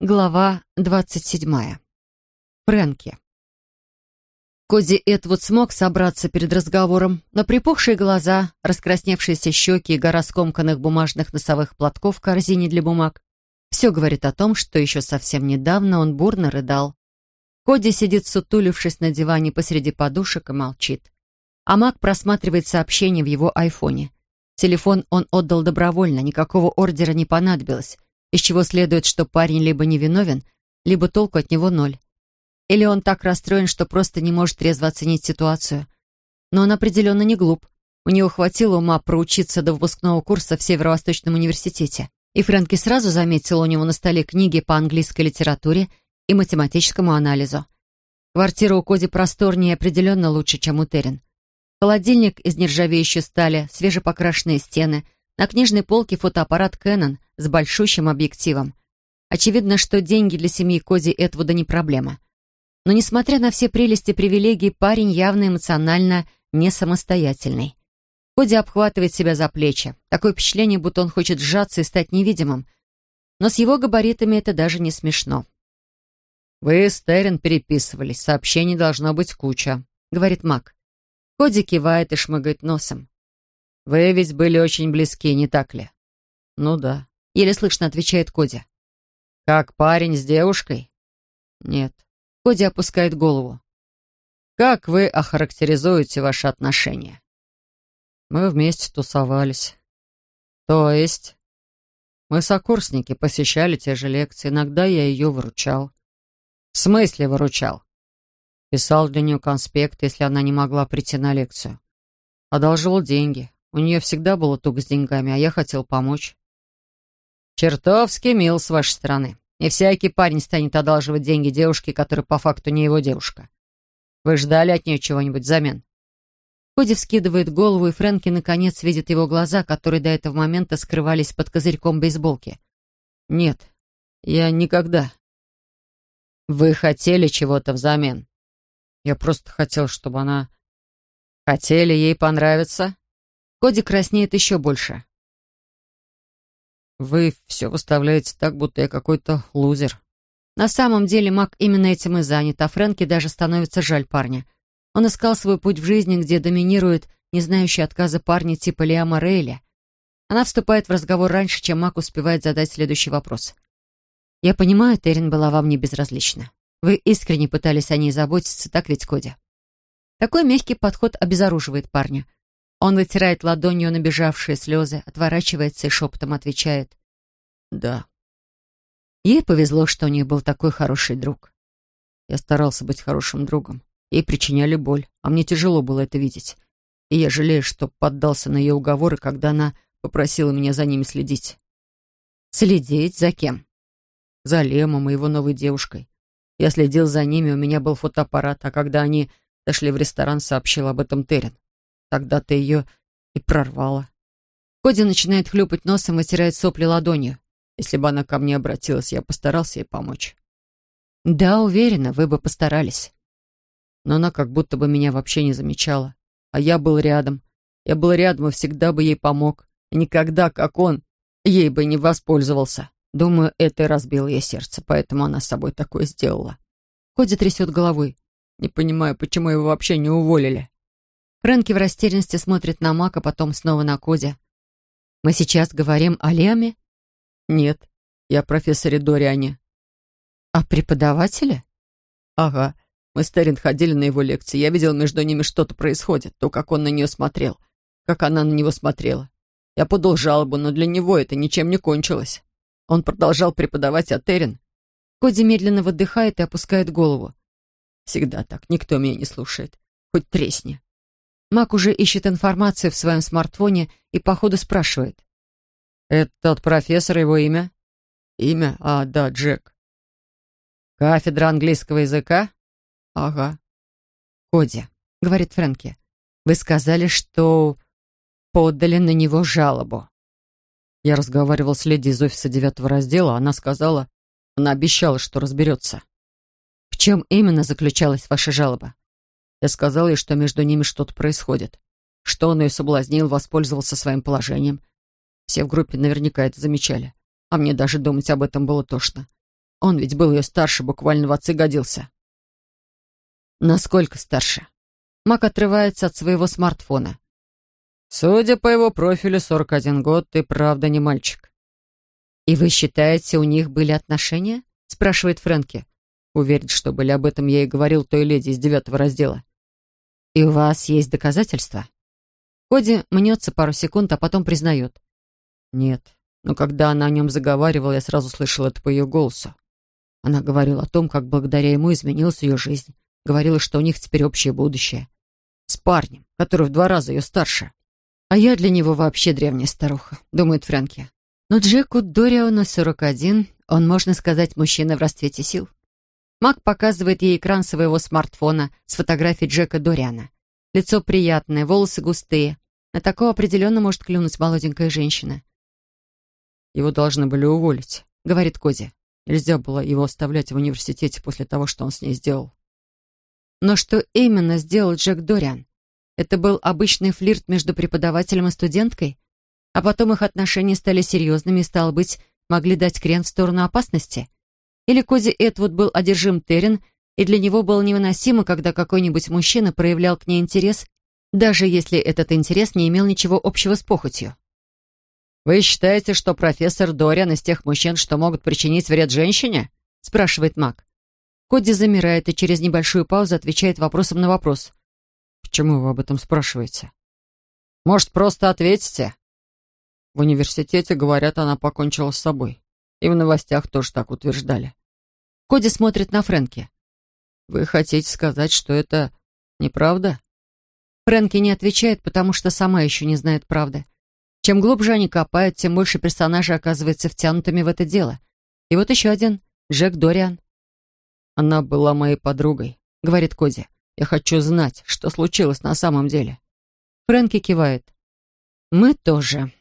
Глава двадцать седьмая. Фрэнки. Коди Этвуд смог собраться перед разговором, но припухшие глаза, раскрасневшиеся щеки и гора скомканных бумажных носовых платков в корзине для бумаг все говорит о том, что еще совсем недавно он бурно рыдал. Коди сидит сутулившись на диване посреди подушек и молчит. А Мак просматривает сообщения в его айфоне. Телефон он отдал добровольно, никакого ордера не понадобилось из чего следует, что парень либо невиновен, либо толку от него ноль. Или он так расстроен, что просто не может трезво оценить ситуацию. Но он определенно не глуп. У него хватило ума проучиться до выпускного курса в Северо-Восточном университете. И Фрэнки сразу заметил у него на столе книги по английской литературе и математическому анализу. Квартира у Коди просторнее и определенно лучше, чем у Террин. Холодильник из нержавеющей стали, свежепокрашенные стены — на книжной полке фотоаппарат Canon с большущим объективом. Очевидно, что деньги для семьи Коди Этвуда не проблема. Но, несмотря на все прелести привилегий, парень явно эмоционально не самостоятельный. Коди обхватывает себя за плечи. Такое впечатление, будто он хочет сжаться и стать невидимым. Но с его габаритами это даже не смешно. «Вы с Террен переписывались, сообщений должно быть куча», — говорит Мак. Коди кивает и шмыгает носом. «Вы ведь были очень близки, не так ли?» «Ну да», — еле слышно отвечает Коди. «Как парень с девушкой?» «Нет». Коди опускает голову. «Как вы охарактеризуете ваши отношения?» «Мы вместе тусовались». «То есть?» «Мы сокурсники, посещали те же лекции. Иногда я ее выручал». «В смысле выручал?» Писал для нее конспект, если она не могла прийти на лекцию. Одолжил деньги. У нее всегда было туго с деньгами, а я хотел помочь. Чертовски мил с вашей стороны. И всякий парень станет одалживать деньги девушке, которая по факту не его девушка. Вы ждали от нее чего-нибудь взамен? Коди вскидывает голову, и Фрэнки наконец видит его глаза, которые до этого момента скрывались под козырьком бейсболки. «Нет, я никогда». «Вы хотели чего-то взамен?» «Я просто хотел, чтобы она...» «Хотели ей понравиться?» Коди краснеет еще больше. «Вы все выставляете так, будто я какой-то лузер». На самом деле Мак именно этим и занят, а Фрэнки даже становится жаль парня. Он искал свой путь в жизни, где доминирует не знающий отказа парни типа Лиама Рейли. Она вступает в разговор раньше, чем Мак успевает задать следующий вопрос. «Я понимаю, Террин была вам не безразлична. Вы искренне пытались о ней заботиться, так ведь, Коди?» Такой мягкий подход обезоруживает парня. Он вытирает ладонью набежавшие слезы, отворачивается и шепотом отвечает «Да». Ей повезло, что у нее был такой хороший друг. Я старался быть хорошим другом. Ей причиняли боль, а мне тяжело было это видеть. И я жалею, что поддался на ее уговоры, когда она попросила меня за ними следить. Следить за кем? За Лемом и его новой девушкой. Я следил за ними, у меня был фотоаппарат, а когда они дошли в ресторан, сообщил об этом Терен. Тогда ты ее и прорвала. Коди начинает хлюпать носом, вытирает сопли ладонью. Если бы она ко мне обратилась, я постарался ей помочь. Да, уверена, вы бы постарались. Но она как будто бы меня вообще не замечала. А я был рядом. Я был рядом и всегда бы ей помог. И никогда, как он, ей бы не воспользовался. Думаю, это и разбило ей сердце, поэтому она с собой такое сделала. Коди трясет головой. Не понимаю, почему его вообще не уволили. Фрэнки в растерянности смотрит на Мака, потом снова на Коди. «Мы сейчас говорим о Леме?» «Нет, я профессоре Дориане». «О преподавателе?» «Ага. Мы с Террин ходили на его лекции. Я видел, между ними что-то происходит. То, как он на нее смотрел, как она на него смотрела. Я подал жалобу, но для него это ничем не кончилось. Он продолжал преподавать, а Террин...» Коди медленно выдыхает и опускает голову. «Всегда так. Никто меня не слушает. Хоть тресни». Мак уже ищет информацию в своем смартфоне и, походу, спрашивает. «Это тот профессор, его имя?» «Имя? А, да, Джек». «Кафедра английского языка?» «Ага». «Коди», — говорит Фрэнки, — «вы сказали, что подали на него жалобу». Я разговаривал с леди из офиса девятого раздела, она сказала, она обещала, что разберется. В чем именно заключалась ваша жалоба? Я сказал ей, что между ними что-то происходит, что он ее соблазнил, воспользовался своим положением. Все в группе наверняка это замечали, а мне даже думать об этом было тошно. Он ведь был ее старше, буквально в отцы годился. Насколько старше? Мак отрывается от своего смартфона. Судя по его профилю, 41 год, ты правда не мальчик. «И вы считаете, у них были отношения?» — спрашивает Фрэнки. Уверен, что были об этом я и говорил той леди из девятого раздела. «И у вас есть доказательства?» Коди мнется пару секунд, а потом признает. «Нет, но когда она о нем заговаривала, я сразу слышал это по ее голосу. Она говорила о том, как благодаря ему изменилась ее жизнь. Говорила, что у них теперь общее будущее. С парнем, который в два раза ее старше. А я для него вообще древняя старуха, думает Фрэнки. Но Джеку Дориану 41, он, можно сказать, мужчина в расцвете сил. Мак показывает ей экран своего смартфона с фотографией Джека Дориана. Лицо приятное, волосы густые. На такого определенно может клюнуть молоденькая женщина. «Его должны были уволить», — говорит Коди. Нельзя было его оставлять в университете после того, что он с ней сделал. Но что именно сделал Джек Дориан? Это был обычный флирт между преподавателем и студенткой? А потом их отношения стали серьезными и, стало быть, могли дать крен в сторону опасности? Или Коди Этвуд был одержим Террен, и для него было невыносимо, когда какой-нибудь мужчина проявлял к ней интерес, даже если этот интерес не имел ничего общего с похотью? «Вы считаете, что профессор Дориан из тех мужчин, что могут причинить вред женщине?» — спрашивает Мак. Коди замирает и через небольшую паузу отвечает вопросом на вопрос. «Почему вы об этом спрашиваете?» «Может, просто ответите?» В университете, говорят, она покончила с собой. И в новостях тоже так утверждали. Коди смотрит на Фрэнки. «Вы хотите сказать, что это неправда?» Фрэнки не отвечает, потому что сама еще не знает правды. Чем глубже они копают, тем больше персонажей оказывается втянутыми в это дело. И вот еще один — Джек Дориан. «Она была моей подругой», — говорит Коди. «Я хочу знать, что случилось на самом деле». Фрэнки кивает. «Мы тоже».